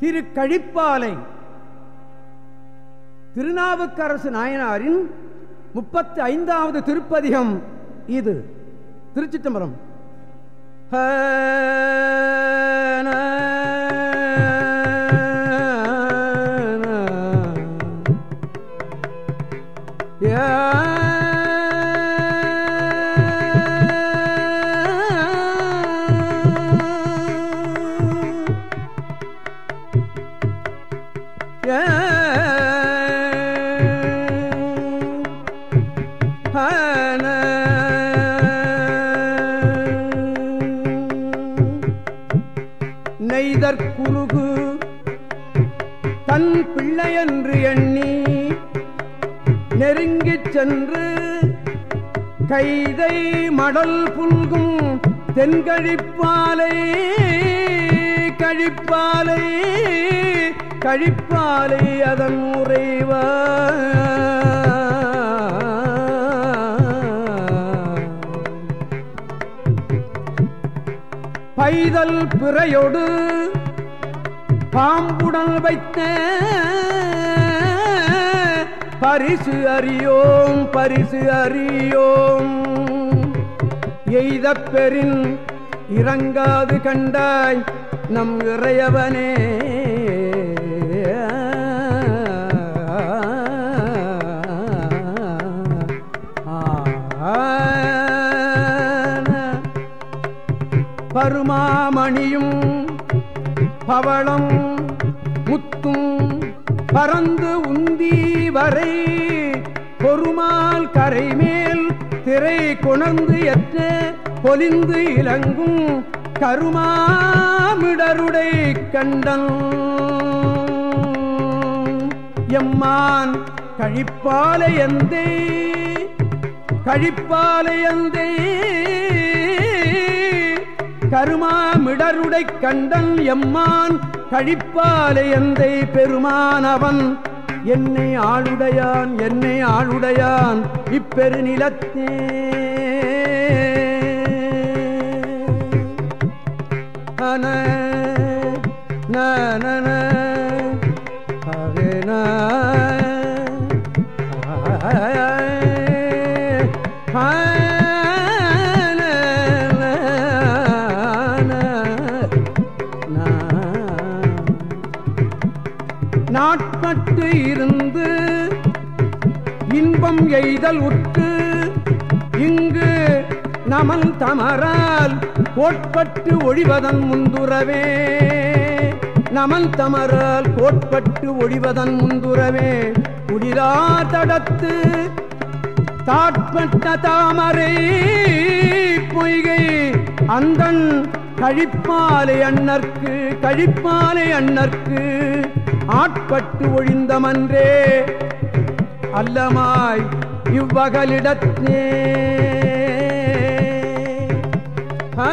திரு கழிப்பாலை திருநாவுக்கரசு நாயனாரின் முப்பத்தி ஐந்தாவது திருப்பதிகம் இது திருச்சிட்டம்பரம் நெய்தற்குருகு தன் பிள்ளையன்று எண்ணி நெருங்கிச் சென்று கைதை மடல் புல்கும் தென்கழிப்பாலை கழிப்பாலை கழிப்பாலை அதன் முறை பைதல் பிறையொடு பாம்புடல் வைத்த பரிசு அறியோம் பரிசு அறியோம். எய்த பெறின் இறங்காது கண்டாய் நம் இறையவனே. பருமாமணியும் பவளம் முத்தும் பறந்து உந்தி வரை பொறுமால் கரைமேல் திரை கொணர்ந்து எற்ற பொலிந்து இலங்கும் கருமாமிடருடை கண்டன் எம்மான் கழிப்பாலையந்தே கழிப்பாலையந்தே கருமாமிடருடை கண்டன் எம்மான் கழிப்பாலையந்தை பெருமான் அவன். என்னை ஆளுடையான் என்னை ஆளுடையான் இப்பெருநிலத்தே. நன இருந்து இன்பம் எய்தல் உற்று இங்கு நமன் தமரால் கோட்பட்டு ஒழிவதன் முந்துரவே நமன் தமரால் கோட்பட்டு ஒழிவதன் முந்துரவே குடிரா தடத்து தாட்பட்ட தாமரை பொய்கை அந்தன் கழிப்பாலை அண்ணற்கு கழிப்பாலை அண்ணற்கு ஆட்பட்டு ஒழிந்தமன்றே அல்லமாய் இவ்வகலிடத்தே ஆ